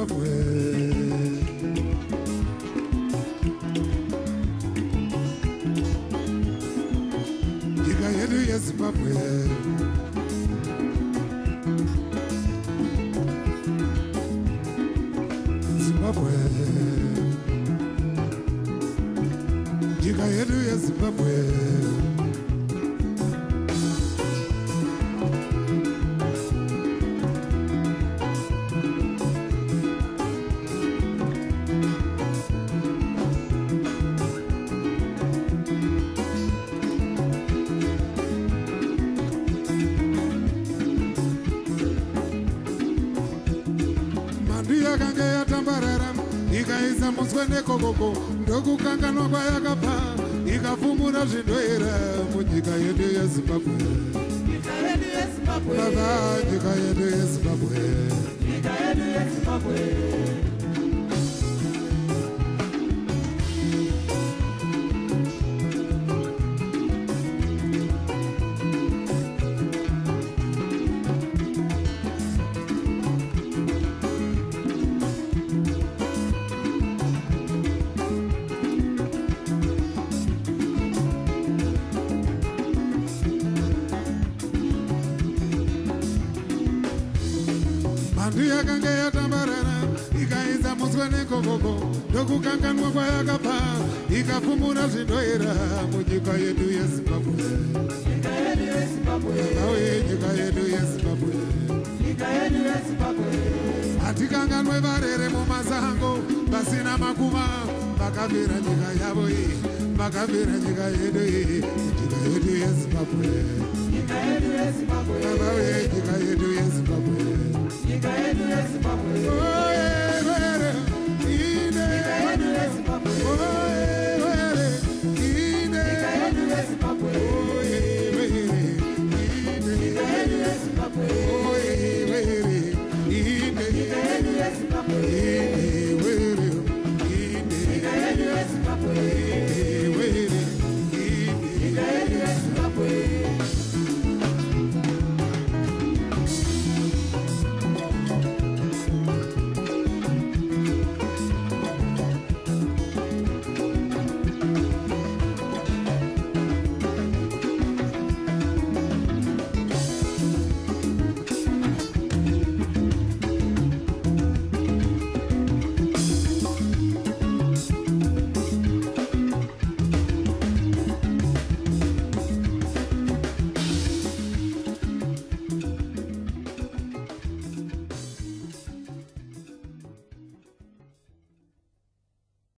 Zimbabwe. zimbabwe, zimbabwe, zimbabwe. Yakanga yatambarara ikaisa muswe nekokoko ndokukanganwa kwayakabva ikapfumura zvindoera munyika yedu yezimbabwe. Nyika yedu yeZimbabwe. baba nyika yedu yezimbabwe mhandu yakanga yatambarara ikaisa muswe nekokoko ndokukanganwa kwayakabva ikapfumura zvindoera munyika yedu yezimbabwe. Auye Nyika yedu yeZimbabwe. hatikanganwe varere mumasango vasina makuma vakavira nyika yavo iyi vakavira nyika yedu iyi nyika yedu yezimbabwe Yes.